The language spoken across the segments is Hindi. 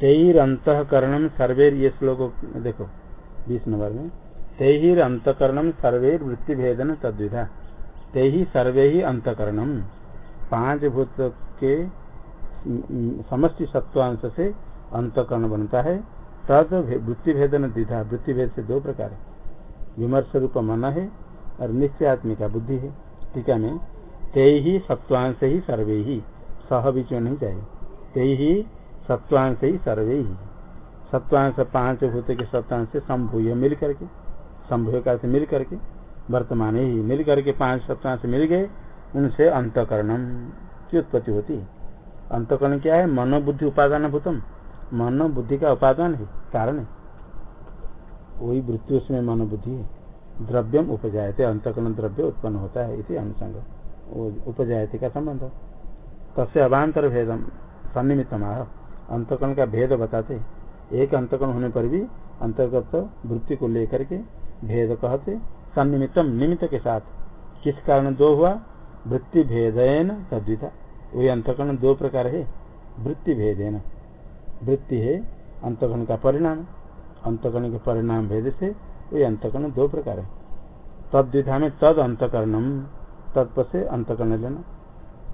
तेर अंतकरण सर्वे ये श्लोक देखो, बीस नंबर में। तेहिर अंतकरण सर्वे वृत्ति भेदन तद्विधा। ते ही सर्वे ही अंतकरणम पाँच भूत के समष्टि सत्वांश से अंतकरण बनता है। तद वृत्ति भेदन द्विधा। वृत्ति भेद से दो प्रकार है। विमर्श रूप मन है और निश्चय निश्चयात्मिका बुद्धि है। टीका में। ते ही सत्वांश ही सर्वे ही सह बीच में नहीं चाहिए ते ही सत्वांश ही सर्वे। ही सत्वांश पाँच भूत के सत्वांश से संभूय मिल करके, संभूय का से मिल करके, वर्तमान ही मिल करके पाँच सत्वांश मिल गए, उनसे अंतकरणम की उत्पत्ति होती है। अंतकरण क्या है? मनोबुद्धि उपादान भूतम। मनोबुद्धि का उपादान है, कारण है। वही वृत्ति उसमें मनोबुद्धि है। द्रव्यम उपजायते, अंतकरण द्रव्य उत्पन्न होता है इसी अनुसंग। उपजायते का संबंध तस्य अभांतर भेदम सन्निमित अंतकरण का भेद बताते। एक अंतकरण होने पर भी अंतर्गत वृत्ति को लेकर के भेद कहते सन्निमितम निमित्त के साथ। किस कारण दो हुआ? वृत्ति भेदेन तद्विता। वही अंतकरण दो प्रकार है। वृत्ति भेदेन। वृत्ति है अंतकरण का परिणाम। अंतकरण के परिणाम भेद से वही अंतकरण दो प्रकार है। तद्विधा में तद अंतकरणम तत्व से अंतकरण लेना।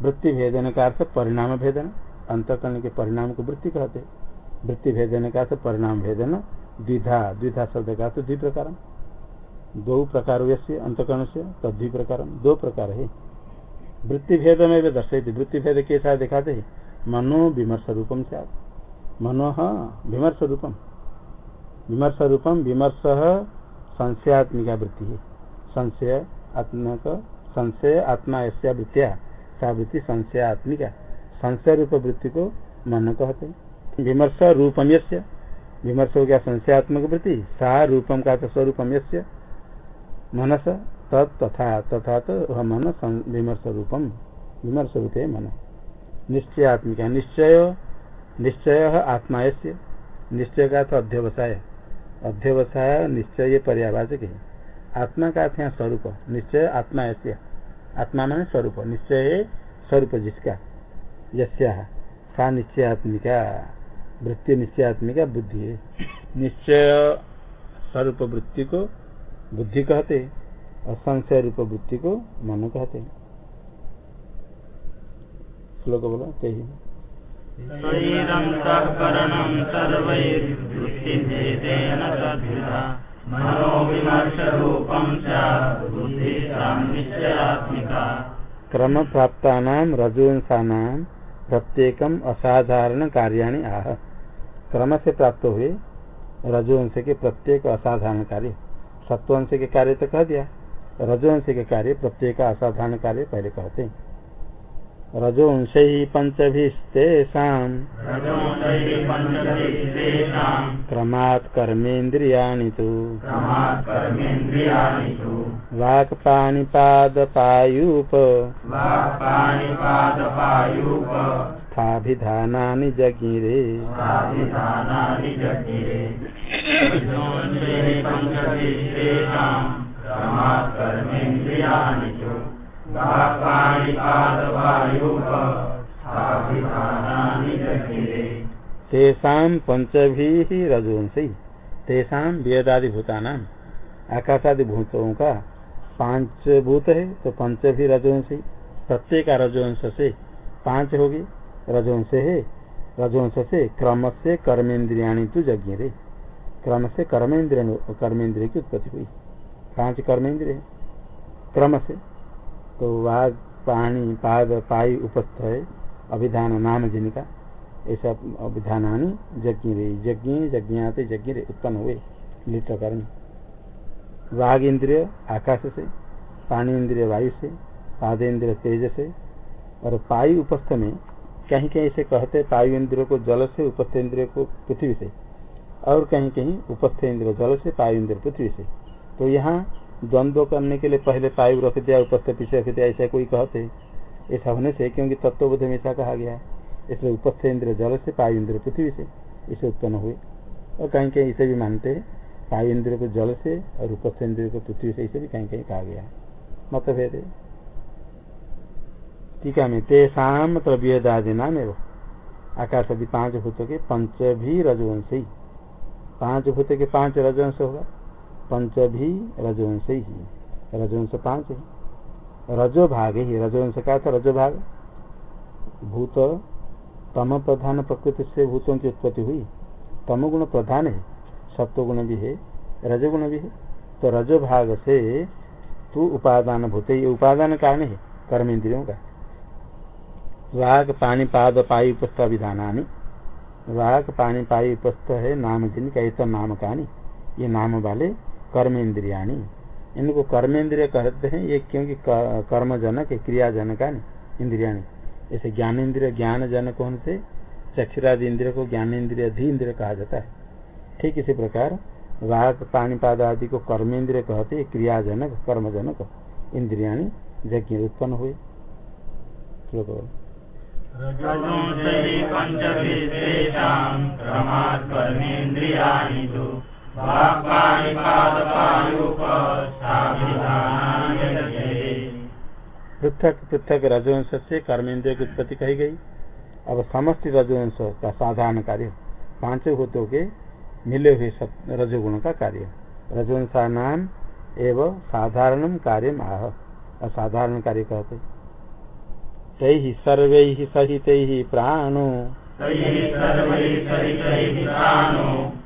वृत्ति भेदन का अर्थ परिणाम भेदन। अंतकरण के परिणाम को वृत्ति कहते वृत्ति भेदन का अर्थ परिणाम भेदन, द्विधा द्विधा शब्द का अर्थ द्विप्रकार दो प्रकार अंतकरण से तद्वि प्रकार दो प्रकार है। वृत्ति भेद में भी दर्शे वृत्ति भेद के साथ दिखाते है? मनो विमर्श रूपम से मनो विमर्श रूपम। विमर्श रूपम, विमर्श संशयात्मिका वृत्ति है। संशय आत्मक संशय आत्मा ऐसा वृत्तिया सा वृत्ति संशयात्मिका। संशय रूप वृत्ति को मन कहते विमर्श रूपम यस्य विमर्श हो गया संशयात्मक वृत्ति, सा रूपम का स्वरूपम यस्य मनस तथा तथा तो वह मन विमर्श रूपम, विमर्श रूप है मन। निश्चयात्मिका, निश्चय निश्चय आत्मा निश्चय का तो अध्यवसाय। अध्यवसाय निश्चय पर्यावाचक। है आत्मा का अर्थ स्वरूप, निश्चय आत्मा ऐसे आत्मा मान स्वरूप, निश्चय स्वरूप जिसका। यस्या। सा निश्चयात्मिका वृत्ति निश्चयात्मिका बुद्धि। है निश्चय स्वरूप वृत्ति को बुद्धि कहते और संशय रूप वृत्ति को मन कहते। हैं श्लोक बोलो कही क्रम प्राप्त रजोंसा प्रत्येक असाधारण कार्याणी आह। क्रम से प्राप्त हुए, रजोवंश के प्रत्येक असाधारण कार्य। सत्वंश के कार्य तो कह दिया। रजोवंश के कार्य प्रत्येक असाधारण कार्य पहले कहते हैं। रजोंश ही पंचभिस्तेषा क्रमात् कर्मेन्द्रियाणि तु। वाक्पाणिपादपायूप। स्थाभिधानानि जगिरे तेषाम पंचभी ही रजवंशी तेषाम वेदादि भूतानाम आकाशादि भूतों का पाँच भूत है तो पंच भी रजवंशी प्रत्येक रजवंश से पाँच होगी। रजवंश है रजवंश से क्रम से कर्मेन्द्रिया तो जज्ञ रे क्रम से कर्मेंद्रिय कर्मेंद्रिय की उत्पत्ति हुई। पाँच कर्मेंद्रिय क्रम से तो वाघ पाणी पाद, पाई उपस्थ है, अभिधान नाम जिनका, ऐसा अभिधान यज्ञ रे, यज्ञ, यज्ञाते यज्ञ रे, उत्पन्न हुए लिट कर्ण। वाघ इंद्रिय आकाश से पाणी इंद्रिय वायु से पादेन्द्रिय तेज से, और पायु उपस्थ में कहीं कहीं से कहते पायु इंद्रिय को जल से, उपस्थ इंद्रिय को पृथ्वी से, और कहीं कहीं उपस्थ इंद्र जल से, पायु इंद्र पृथ्वी से। तो यहाँ द्वंद्व करने के लिए पहले पायु रख दिया उपस्थ पीछे रख दिया ऐसा कोई कहते। ऐसा होने से क्योंकि तत्वबुद्ध में ऐसा कहा गया इसलिए उपस्थ इंद्र जल से पायु इंद्र पृथ्वी से, इसे उत्पन्न हुए। और कहीं कहीं इसे भी मानते हैं। पायु इंद्र को जल से और उपस्थ इंद्र को पृथ्वी से, इसे भी कहीं कहीं कहा गया मतभेद है। टीका में तेषाम मतलब वेदादि नाम एवं। आकाश आदि पाँच भूतों के पंच भी रजवंश पाँच भूत के पाँच रजवंश होगा। पंच भी रजवंश ही रजवंश पाँच है। रजो भाग ही रजवंश का था रजो भाग। भूत तम प्रधान प्रकृति से भूतों की उत्पत्ति हुई। तम गुण प्रधान है, सत्व गुण भी है रजगुण भी है। तो रजो भाग से तू उपादान भूत ये उपादान कारण है कर्म इंद्रियों का। वाक पानी, पाद पाई उपस्थ विधानी वाक पानी पाई उपस्थ है, नाम जिन का नाम कहानी। ये नाम वाले कर्म इंद्रियाणी इनको कर्म इंद्रिय कहते हैं, ये क्योंकि कर्म जनक क्रिया जनक इंद्रिया जैसे ज्ञान इंद्रिय ज्ञान जनक होने से चक्षुरादि इंद्रिय को ज्ञान इंद्रिय धी इंद्रिय कहा जाता है। ठीक इसी प्रकार वाक पाणीपाद आदि को कर्म इंद्रिय कहते क्रिया जनक कर्म जनक इंद्रिया यज्ञ उत्पन्न हुए। पृथक पृथक रजवंश से कर्मेंद्रिय की उत्पत्ति कही गई। अब समस्त रजवंश का साधारण कार्य, पाँच भूतों के मिले हुए रजगुण का कार्य। रजवंशा नाम एवं साधारण कार्य आह, असाधारण कार्य कहते। तै सर्वे सहित प्राणो।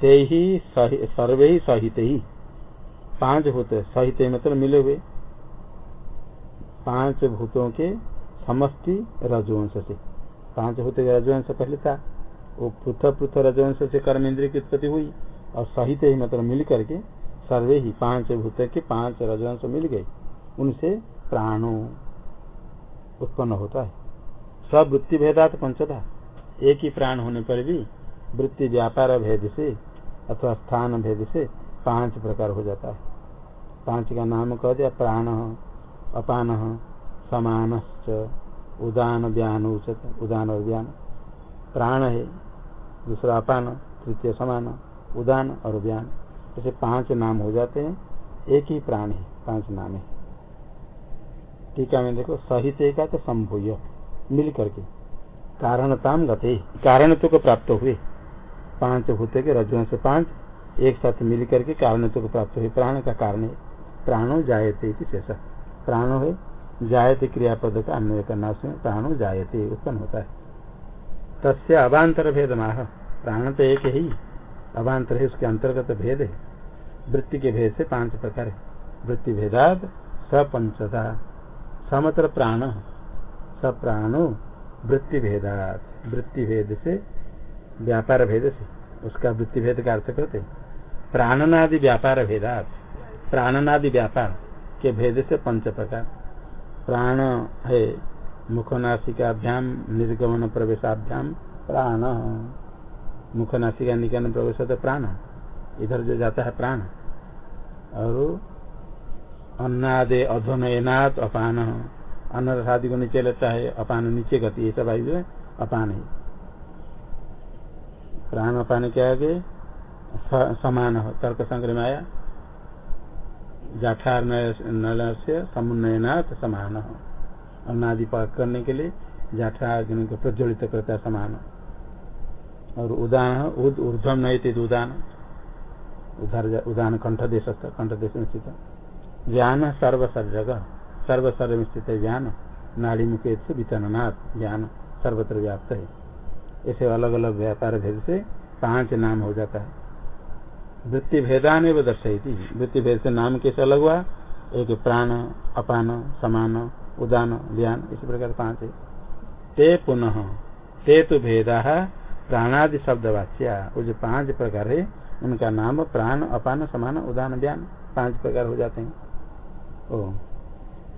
ते ही सर्वे ही सहित। ही पाँच भूत, सहित मतलब मिले हुए। पाँच भूतों के समष्टि रजवंश से। पाँच भूत के रजवंश पहले था। वो पृथक पृथक रजवंश से कर्म इंद्रिय की उत्पत्ति हुई और सहित ही मतलब मिल करके सर्वे ही पाँच भूत के पाँच रजवंश मिल गए। उनसे प्राणो उत्पन्न होता है। सब वृत्ति भेदात पंचता। एक ही प्राण होने पर भी वृत्ति व्यापार भेद से अथवा स्थान भेद से पाँच प्रकार हो जाता है। पाँच का नाम कह दिया, प्राण, अपान, समान, उदान, व्यान, उचत, उदान और व्यान। प्राण है, दूसरा अपान, तृतीय समान, उदान और व्यान। ऐसे पाँच नाम हो जाते हैं, एक ही प्राण है, पाँच नाम है। टीका में देखो, सहित का तो संभूय मिल करके कारणताम गते, कारण तो प्राप्त हुए। पाँच होते के रजुओं से पाँच, एक साथ मिल करके कारण को प्राप्त हुए। प्राण का कारण है। प्राणो जायते शेष। प्राणो है, जायते क्रियापद का अन्वय करना से प्राणो जायते, उत्पन्न होता है। तस्य अभांतर भेद माह प्राण तो एक ही अभांतर है, उसके अंतर्गत भेद है। वृत्ति के भेद से पाँच प्रकार है। वृत्ति भेदाद सपंचता समत्र प्राण। सप्राणो वृत्ति भेदात वृत्ति भेद से व्यापार भेद से, उसका वृत्ति भेद का अर्थ करते प्राणनादि व्यापार भेदात, प्राणनादि व्यापार के भेद से पंच प्रकार। प्राण है मुखनाशिकाभ्याम निर्गमन प्रवेशाभ्याम, प्राण। मुखनाशिका निगमन प्रवेश प्राण, इधर जो जाता है प्राण। और अन्नादे अधोनयनाथ अपान। अन्न आदि को नीचे लेता है, अपान नीचे गति, ये सब आयु अपान है। प्राण अपान के आगे समान हो, तर्क संग्रह में आया। जाठार नल से समुन्नयनाथ समान हो। अन्नादि पाक करने के लिए जाठा अग्नि को प्रज्वलित करता है समान और उदान उद ऊर्धम नयते उदान उधर उदान कंठ देश कंठ देश में स्थित ज्ञान सर्वसर जगह सर्वसर में स्थित है। ज्ञान नाड़ी मुखे से वितरनाथ ज्ञान सर्वत्र व्याप्त है। ऐसे अलग अलग व्यापार भेद से पाँच नाम हो जाता है। वृत्ति भेदान दर्शाई थी। वृत्ति भेद से नाम कैसे अलग हुआ? एक प्राण, अपान, समान, उदान, ज्ञान, इसी प्रकार पाँच है। ते पुनः, ते तो भेदा प्राणादि शब्द वाच्या वो जो पाँच प्रकार है, उनका नाम प्राण, अपान, समान, उदान, ज्ञान पाँच प्रकार हो जाते हैं। ओ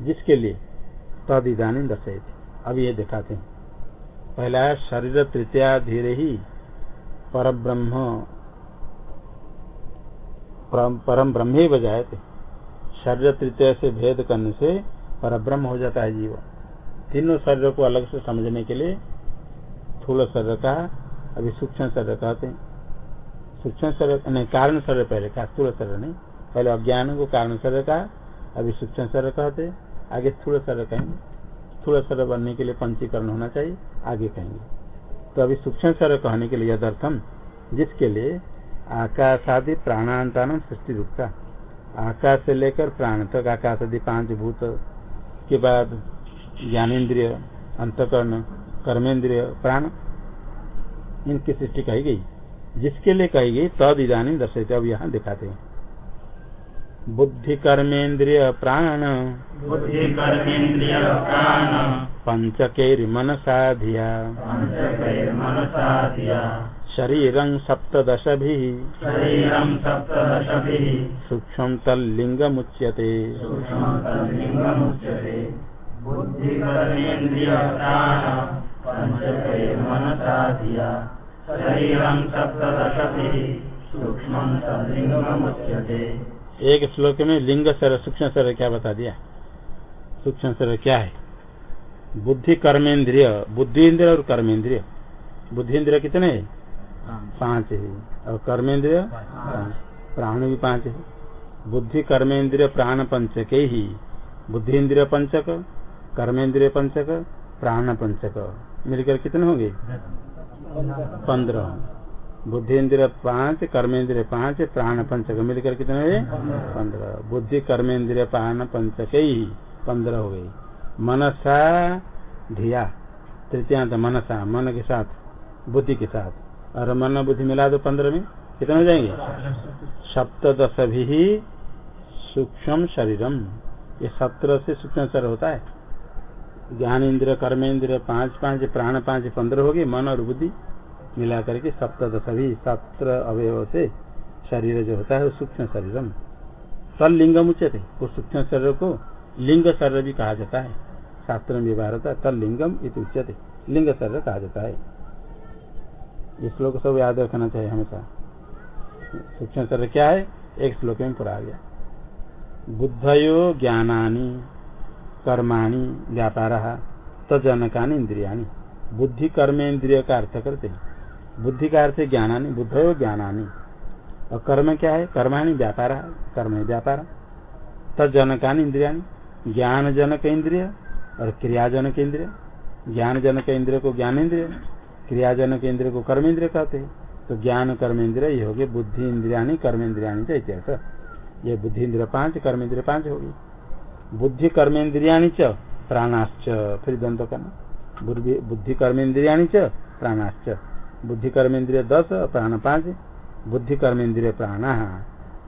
जिसके लिए? तद इधानी दर्शाई थी अब ये दिखाते हैं। पहला है शरीर तृतीया धीरे ही पर ब्रह्म परम ब्रह्म बजाए थे। शरीर तृतीय से भेद करने से पर ब्रह्म हो जाता है जीव। तीनों शरीर को अलग से समझने के लिए थूल शरीर का, अभी सूक्ष्म शरीर कहते हैं। सूक्ष्म शरीर, नहीं, कारण शरीर पहले का स्थूल शरीर नहीं। पहले अज्ञान को कारण शरीर का अभी सूक्ष्म शरीर कहते आगे स्थूल शरीर कहेंगे। स्थूल शरीर बनने के लिए पंचीकरण होना चाहिए, आगे कहेंगे। तो अभी सूक्ष्म शरीर कहने के लिए यदर्थम जिसके लिए आकाशादि प्राणांतान सृष्टि रुकता आकाश से लेकर प्राण तक आकाश आदि पाँच भूत के बाद ज्ञानेन्द्रिय, अंतकर्ण, कर्मेंद्रिय, प्राण, इनकी सृष्टि कही गई। जिसके लिए कही गई, तद इधानी दर्शते अब यहाँ दिखाते हैं। बुद्धि कर्मेन्द्रिय प्राण। बुद्धि कर्मेन्द्रिय प्राण। पंचकैर मनसा धिया मनसा धिया शरीरं सप्तदशभि। शरीरं सप्तदशभिः। सूक्ष्म धिया शरीरं सप्तदशभिः। सूक्ष्मं तल्लिङ्गमुच्यते। एक श्लोक में लिंग सर सूक्ष्म सर क्या बता दिया? सूक्ष्म सर क्या है? बुद्धि कर्मेंद्रिय बुद्धि इंद्रिय और कर्मेंद्रिय। बुद्धि इंद्रिय कितने है? पाँच। है। और कर्मेंद्रिय? प्राण भी पाँच है। बुद्धि कर्मेंद्रिय प्राण पंचक ही। बुद्धि इंद्रिय पंचक कर्मेंद्रिय पंचक प्राण पंचक। मिलकर कितने होंगे? पंद्रह। बुद्धि इंद्रिय पाँच, कर्मेंद्रिय पाँच, प्राण पंचक मिलकर कितने हुए? पंद्रह। बुद्धि, कर्मेंद्रिय, प्राण पंचक ही पंद्रह हो गई मनसा धिया। तृतीयांत मनसा, मन के साथ, बुद्धि के साथ। और मन बुद्धि मिला दो पंद्रह में। कितने हो जाएँगे? सप्तश भी सूक्ष्म शरीरम। ये सत्रह से सूक्ष्म शरीर होता है। ज्ञान इंद्र कर्मेंद्र पाँच पाँच, प्राण पाँच, पंद्रह हो मन और बुद्धि। मिला करके सप्तश भी सत्र अवयव से शरीर जो होता है वो सूक्ष्म शरीरम। तल लिंगम उचित उस सूक्ष्म शरीर को लिंग शरीर भी कहा जाता है। शास्त्र में व्यवहार होता है तल लिंगम उच्यते, लिंग शरीर कहा जाता है। ये श्लोक सब याद रखना चाहिए हमेशा। सूक्ष्म शरीर क्या है? एक श्लोक में पूरा आ गया। बुद्धयो ज्ञानानि, कर्माणि, व्यापार, तजनकानी, इंद्रियाणी। बुद्धि कर्म इंद्रिय का अर्थ करते हैं। बुद्धि का अर्थ ज्ञानानी बुद्धयो ज्ञानानी। और कर्म क्या है? कर्माणी व्यापार कर्म है व्यापार। तजनकानी इंद्रिया ज्ञान जनक इंद्रिय और क्रियाजनक इंद्रिय। ज्ञान जनक इंद्रिय को ज्ञान इंद्रिय, क्रियाजनक इंद्रिय को कर्म इंद्रिय कहते हैं। तो ज्ञान, कर्म इंद्रिय, ये हो गए बुद्धि इंद्रियाणी कर्म इंद्रियाणी चैत्य ये बुद्धि इंद्रिय पाँच, कर्म इंद्रिय पाँच होगी बुद्धि, कर्म कर्मेन्द्रिया च, प्राणाश्च, फिर द्वंद्व करना। बुद्धि कर्म कर्मेन्द्रिया च, प्राणाश्च। बुद्धि कर्मेन्द्रिय दस, प्राण पाँच। बुद्धि कर्मेन्द्रिय प्राण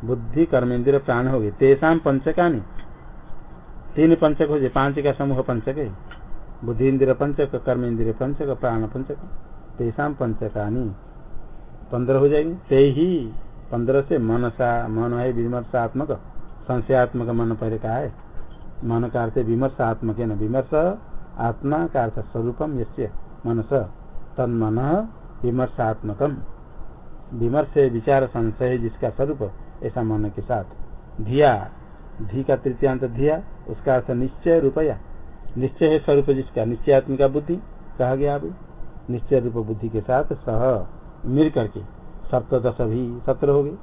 बुद्धि कर्मेन्द्रिय प्राण हो गए तेसाम पंचकानी। तीन पंचक हो जाए पाँच का समूह पंचक है। बुद्धि इंद्रिय पंचक कर्म इंद्रिय पंचक, प्राण पंचक। तेसाम पंचकानी। पंद्रह हो जाएँगे। ते ही पंद्रह से मनसा, मन है विमर्शात्मक। संशयात्मक मन पहले कहा है। मन का अर्थ विमर्शात्मक है न। विमर्श, आत्मा का अर्थ स्वरूपम यश्य मनस। तन मन विमर्शात्मकम। विमर्श विचार संशय जिसका स्वरूप ऐसा मन के साथ, धिया, धी का तृतीयांत धिया, उसका अर्थ निश्चय रूपया। निश्चय है स्वरूप जिसका, निश्चयात्मिका बुद्धि, कहा गया अभी। निश्चय रूप बुद्धि के साथ सह, मिल करके सप्तश भी सत्र हो गई।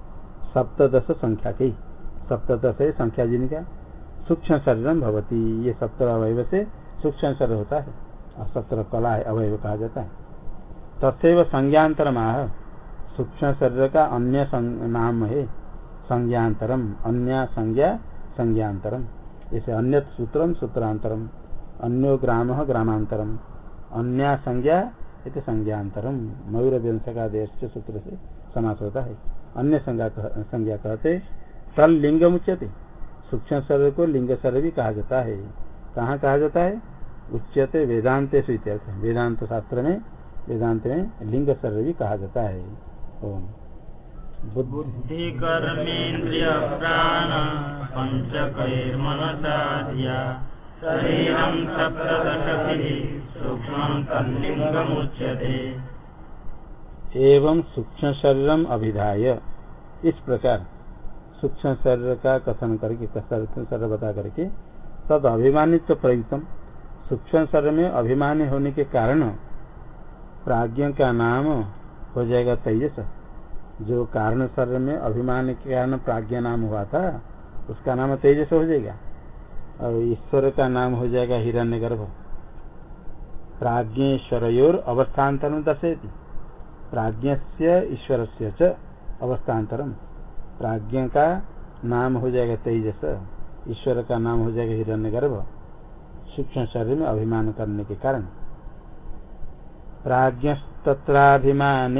सप्तश संख्या के सप्तश है संख्या जिनका, सूक्ष्म शरीर भवती। ये सत्र अवयव से सूक्ष्म शरीर होता है, और सत्र कला है, अवयव कहा जाता है। तथैव संज्ञान्तर माह सूक्ष्म शरीर का अन्य नाम है संज्ञान्तरम। अन्य संज्ञा संज्ञान्तरम। जैसे अन्य सूत्रम सूत्रांतरम अन्यो ग्राम ग्रामांतरम अन्य संज्ञा इति संज्ञान्तरम। मयूर व्यंश का देश सूत्र से समास होता है। अन्य संज्ञा कहते तल लिंग मुच्यते सूक्ष्म शरीर को लिंग शरीर भी कहा जाता है। कहाँ कहा जाता है? उच्यते वेदांत वेदांत शास्त्र में वेदांत में लिंग शरीर भी कहा जाता है। ओम। बुद्धि कर्मेन्द्रिय प्राण शरीरं एवं सूक्ष्म शरीरम अभिधाय। इस प्रकार सूक्ष्म शरीर का कथन करके सूक्ष्म शरीर बता करके तद अभिमानित्व प्रयुक्तम। सूक्ष्म शरीर में अभिमानी होने के कारण प्राज्ञ का नाम हो जाएगा तेजस। जो कारण शरीर में अभिमान के कारण प्राज्ञ नाम हुआ था, उसका नाम तेजस हो जाएगा। और ईश्वर का नाम हो जाएगा हिरण्य गर्भ प्राज्ञेश्वरोर अवस्थान्तरम दर्शेती प्राज्ञ से ईश्वर से अवस्थान्तरम प्राज्ञ का नाम हो जाएगा तेजस, ईश्वर का नाम हो जाएगा हिरण्य गर्भ सूक्ष्म शरीर में अभिमान करने के कारण। प्राज्ञस्तत्राभिमान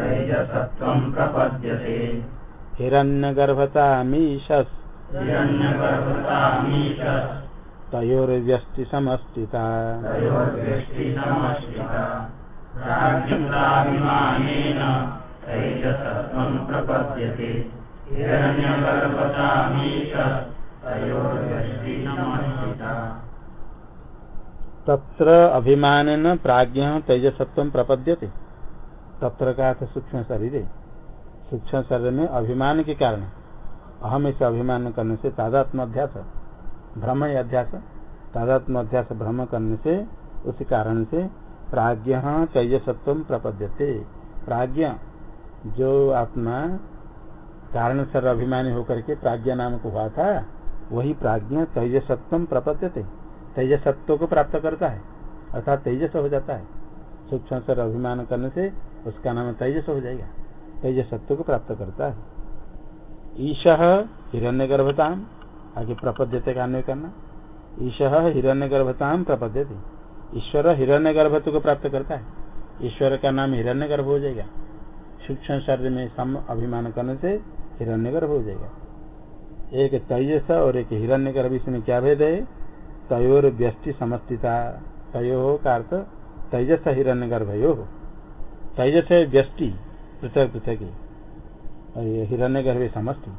तैजसत्व प्रपद्यते। हिरण्यगर्भतामीशस्। हिरण्यगर्भतामीशस्। तयोर्व्यष्टि समस्थिता तयोर्व्यष्टिसमष्टिता प्राज्ञताभिमानेन तैजसत्वं प्रपद्यते। हिरण्यगर्भतामीशस्। तत्र अभिमान प्राज्ञ तेजसत्व प्रपद्यते। तत्र का अर्थ सूक्ष्म शरीर? सूक्ष्म शरीर में अभिमान के कारण। अहम इसे अभिमान करने से तादात्म अध्यास भ्रम अध्यास तादात्म अध्यास, भ्रम करने से, उस कारण से प्राज्ञ तेजसत्व प्रपद्यते। प्राज्ञ, जो आत्मा कारण सर अभिमानी होकर के प्राज्ञा नाम को हुआ था वही प्राज्ञ तेजसत्व प्रपद्यते। तेजसत्व को प्राप्त करता है, अर्थात तेजस हो जाता है। सूक्ष्म सर अभिमान करने से उसका नाम तेजस हो जाएगा। तेजसत्व को प्राप्त करता है। ईश हिरण्य गर्भताम आगे प्रपद्यते का अन्वय करना। ईश हिरण्य गर्भताम प्रपद्यते। ईश्वर हिरण्य गर्भत्व को प्राप्त करता है। ईश्वर का नाम हिरण्य गर्भ हो जाएगा। सूक्ष्म शरीर में सम अभिमान करने से हिरण्य गर्भ हो जाएगा। एक तेजस और एक हिरण्य गर्भ इसमें क्या भेद है? तयोर व्यष्टि समस्थिता। तयो का अर्थ तेजस हिरण्य गर्भ यो तेजस है व्यष्टि, पृथक पृथक और ये हिरण्य गर्भ समष्टि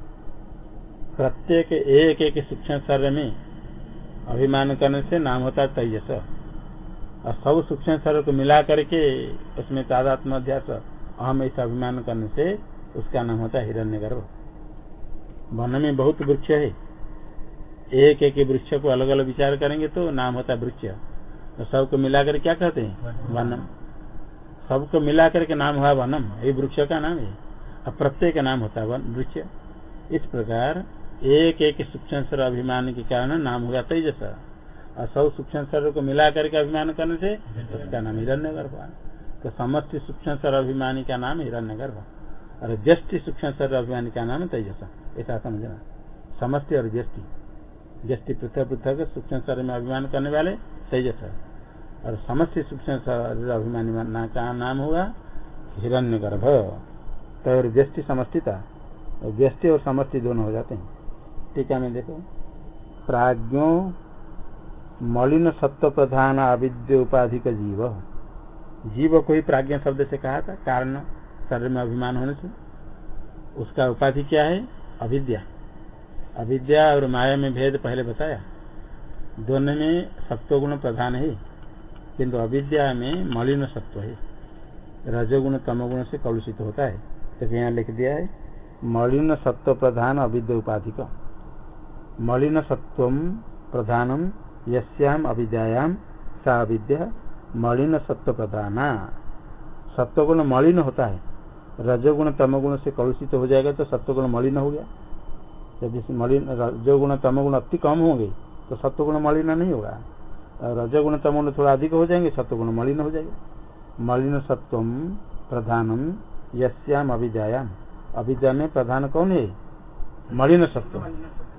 प्रत्येक एक एक सूक्ष्म शरीर में अभिमान करने से नाम होता है तेजस और सब सूक्ष्म शरीर को मिला करके उसमें तादात्म अध्यास, अहम ऐसा अभिमान करने से उसका नाम होता है हिरण्य गर्भ वन में बहुत वृक्ष है। एक एक वृक्ष को अलग अलग विचार करेंगे तो नाम होता है वृक्ष। तो सबको मिलाकर क्या कहते हैं? वनम। सबको मिलाकर के नाम हुआ वनम। ये वृक्ष का नाम है। अब प्रत्येक नाम होता है वन वृक्ष। इस प्रकार एक एक सूक्ष्म स्वर अभिमान के कारण नाम हुआ तेजस। और सब सूक्ष्म स्वर को मिला करके अभिमान करने से उसका नाम हिरण्य गर्भ तो समस्त सूक्ष्म स्वर अभिमानी का नाम हिरण्य गर्भ और व्यष्टि सूक्ष्म स्वर अभिमानी का नाम है तेजस ऐसा समझना। समस्ती और व्यष्टि व्यष्टि पृथक पृथक सूक्ष्म शरीर में अभिमान करने वाले तेजस और समस्त सूक्ष्म शरीर अभिमानी का नाम होगा हिरण्य गर्भ तो व्यष्टि समस्थिता व्यष्टि और समष्टि दोनों हो जाते हैं। टीका में देखो। प्राज्ञो मलिन सत्व प्रधान अविद्य उपाधि का जीव। जीव को ही प्राज्ञ शब्द से कहा था। कारण शरीर में अभिमान होने से उसका उपाधि क्या है? अविद्या। अविद्या और माया में भेद पहले बताया। दोनों में सत्व गुण प्रधान है, किंतु अविद्या में मलिन सत्व है। रजोगुण, तमोगुण से कलुषित होता है। तो यहाँ लिख दिया है, मलिन सत्व प्रधान अविद्या उपाधि का। मलिन सत्व प्रधानम यश्याम अविद्याम सा अविद्या मलिन सत्व प्रधाना। सत्वगुण मलिन होता है। रजोगुण, तमोगुण से कलुषित हो जाएगा तो सत्वगुण मलिन हो गया। यदि मलिन, रजोगुण, तमोगुण अति कम होंगे तो सत्वगुण मलिन नहीं होगा। रजोगुण, तमोगुण थोड़ा अधिक हो जाएँगे, सत्वगुण मलिन हो जाएगा। मलिन सत्व प्रधानम यश्याम अविद्याम अविद्या में प्रधान कौन है? मलिन सत्व।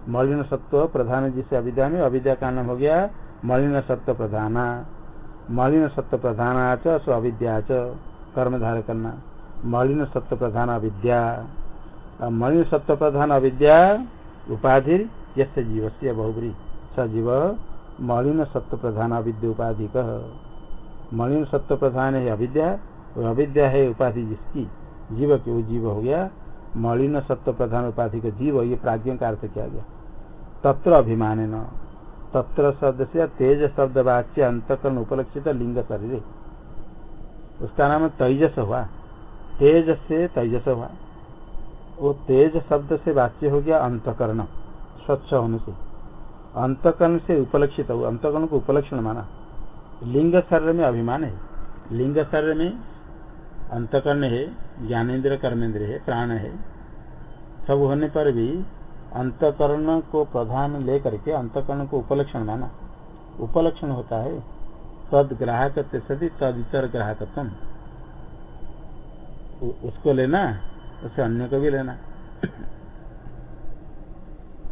मलिन सत्व प्रधान जिसे अविद्या में अविद्या का नाम हो गया मलिन सत्व प्रधाना। मलिन सत्व प्रधाना च अविद्या च कर्म धारण करना। मलिन सत्व प्रधान अविद्या मलिन सत्व प्रधान अविद्या उपाधि यसे जीव से बहुबरी सजीव मलिन सत्व प्रधान अविद्या उपाधि कह मलिन सत्व प्रधान है अविद्या, और अविद्या है उपाधि जिसकी। जीव के वो जीव हो गया? मलिन सत्व प्रधान उपाधि का जीव, ये प्राज्ञ का अर्थ किया गया। तत्र अभिमान न तत्र शब्द से तेज शब्द वाच्य अंतकरण, उपलक्षित लिंग शरीर। उसका नाम तेजस हुआ। तेज से तेजस वो तेज शब्द से वाच्य हो गया अंतकरण, स्वच्छ होने से। अंतकरण से उपलक्षित हो अंतकरण को उपलक्षण माना। लिंग शरीर में अभिमान है। लिंग शरीर में अंतकरण है ज्ञानेन्द्र कर्मेंद्र है, प्राण है। सब होने पर भी अंतकरण को प्रधान लेकर के अंतकरण को उपलक्षण माना। उपलक्षण होता है। तद ग्राहक सदी तद इतर ग्राहकत्म उसको लेना उसे अन्य को भी लेना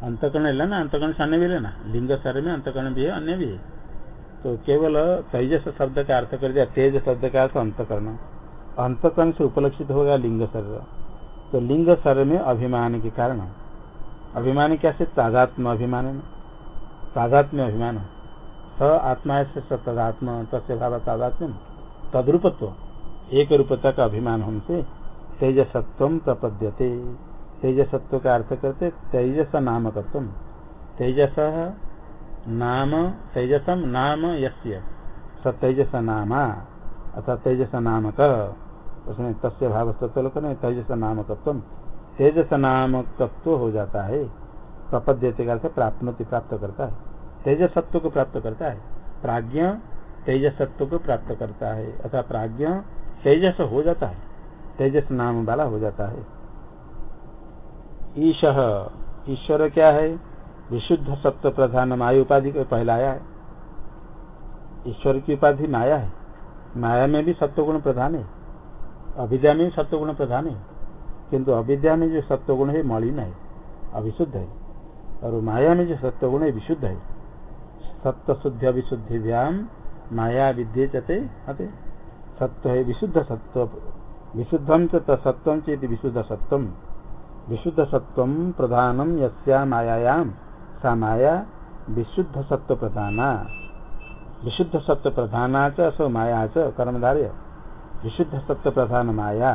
अंतकरण लेना, अंतकरण से अन्य भी लेना। लिंग सर में अंतकरण भी है, अन्य भी है। तो केवल तेजस शब्द का अर्थ कर दिया, तेज शब्द का अर्थ अंतकरण। अंतकरण से उपलक्षित होगा लिंग शरीर। तो लिंग शरीर में अभिमान के कारण अभिमान क्या से तादात्म अभिमान तादात्म्य अभिमान स आत्मा से तदात्म तस्य भाव तादात्म्य। तद्रूपत्व। एक रूपता का अभिमान हमसे तेजसत्व प्रपद्यते। तेजसत्व का अर्थ करते तेजस नामकत्व। तेजस नाम तेजसम नाम यस्य। स तेजस नामा, अथवा तेजस नामक। उसमें तस्य भाव तत्व करें तेजस नामकत्व। तेजस नामकत्व हो जाता है, प्रपद्यते का प्राप्त प्राप्त करता है। तेजसत्व को प्राप्त करता है। प्राज्ञ तेजसत्व को प्राप्त करता है, अथवा प्राज्ञ तेजस हो जाता है, तेजस नाम वाला हो जाता है। ईश, ईश्वर क्या है? विशुद्ध सत्व प्रधान माया उपाधि को पहला आया है। ईश्वर की उपाधि माया है। माया में भी सत्वगुण प्रधान है। अविद्या में भी सत्वगुण प्रधान है। किंतु अविद्या में जो सत्वगुण है, मलिन है, अविशुद्ध है। और माया में जो सत्वगुण है, विशुद्ध है। सत्य शुद्ध अभिशुद्धि माया विद्य चते अते सत्व है विशुद्ध सत्व। विशुद्धम च सत्वम चेत विशुद्ध सत्वम। विशुद्ध सत्वम प्रधानम यस्या मायायाम सा माया विशुद्ध सत्व प्रधाना। विशुद्ध सत्व प्रधाना च माया च कर्मधार्य। विशुद्ध सत्व प्रधान माया।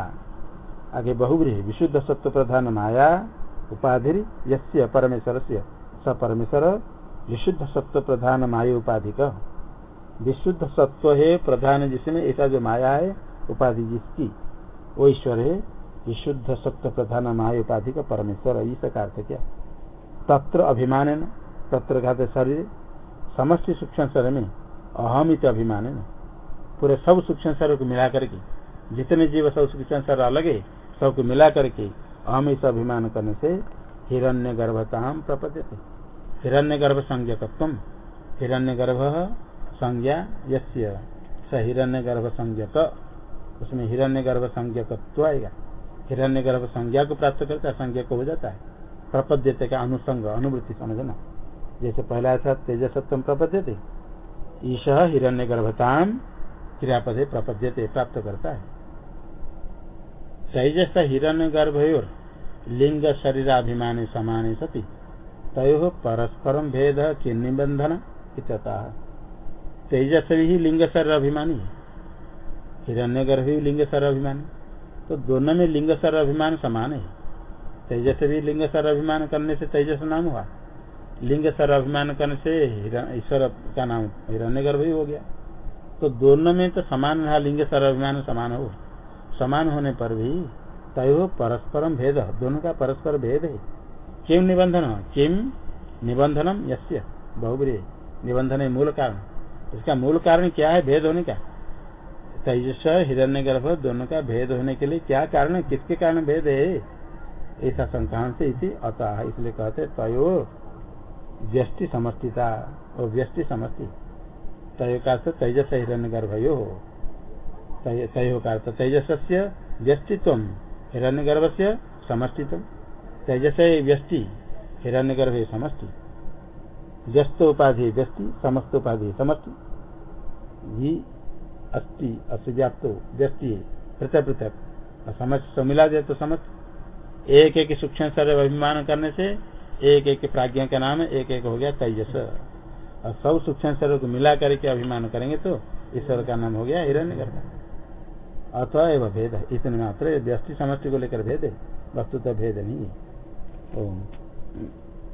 आगे बहुब्री विशुद्ध सत्व प्रधान माया उपाधि यस्य परमेश्वर से स परमेश्वर विशुद्ध सत्व प्रधान माया उपाधि का विशुद्ध सत्व है, प्रधान जिसमें ऐसा जो माया है, उपाधि जिसकी, वो ईश्वर है, विशुद्ध सत्व प्रधान माया उपाधि का परमेश्वर ईश्वर का अर्थ क्या? तत्र अभिमान तत्र घाते शरीर। समस्त सूक्ष्म शरीर में अहम इत अभिमान है पूरे सब सूक्ष्म शरीर को मिला करके, जितने जीव सब सूक्ष्म शरीर अलग है, सबको मिला करके अहम इस अभिमान करने से हिरण्य गर्भताम प्रपद्य हिरण्य गर्भ संज्ञकत्व हिरण्य गर्भ संज्ञा यस्य स हिरण्य गर्भ संज्ञक उसमें हिरण्य गर्भ संज्ञकत्व आएगा। हिरण्य गर्भ संज्ञा को प्राप्त करता है संज्ञा को हो जाता है। प्रपद्यते का अनुसंग अनुभूति समझना। जैसे पहला था तेजसत्व प्रपद्यते, ईश हिरण्य गर्भताम क्रियापदे प्रपद्यते, प्राप्त करता है। तेजस हिरण्य गर्भ लिंग शरीराभिमान समान सती, तय परस्परम भेद के निबंधन तेजस भी लिंग शरीर अभिमानी है। हिरण्य गर्भ भी लिंग शरीर अभिमानी। तो दोनों में लिंग शरीर अभिमान समान है। तेजस भी लिंग शरीर अभिमान करने से तेजस नाम हुआ। लिंग सर अभिमान करने से ईश्वर का नाम हिरण्य गर्भ ही हो गया। तो दोनों में तो समान रहा, लिंग सर अभिमान समान हो। समान होने पर भी तय परस्परम भेद। दोनों का परस्पर भेद है। किम निबंधन? किम निबंधनम यश्य बहुबरी निबंधन है मूल कारण। इसका मूल कारण क्या है? भेद होने का। तेजस हिरण्य गर्भ दोनों का भेद होने के लिए क्या कारण है? किसके कारण भेद है? ऐसा संक्रांत से इसी अतः इसलिए कहते तयो व्यष्टि समस्थिता और व्यष्टि समस्ति तय का तेजस हिरण्य गर्भ गर्भयो तय का तेजस व्यस्तित्व हिरण्य गर्भ से समष्टित्व। तेजस व्यष्टि, हिरण्य गर्भ समष्टि। व्यस्त उपाधि व्यस्ति समस्त उपाधि समष्टि ही अस्थि अव्याप्त व्यक्ति पृथक पृथक समस्त मिला जाए तो समस्त। एक एक सूक्ष्म शरीर अभिमान करने से एक एक प्राज्ञा का नाम एक एक हो गया तेजस। और सब सूक्ष्म शरीर को मिला करके अभिमान करेंगे तो ईश्वर का नाम हो गया हिरण्य गर्भ अथवा एवं भेद, इतने मात्र व्यस्टि समष्टि को लेकर भेद है वस्तु तो भेद नहीं। है ओम।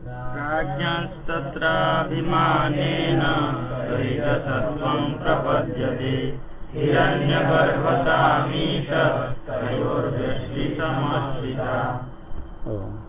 प्राज्ञस्तत्राभिमानेन तैजसत्वं प्रपद्यते। हिरण्यगर्भतामीश तयोर्व्यष्टिसमस्थिता ओम।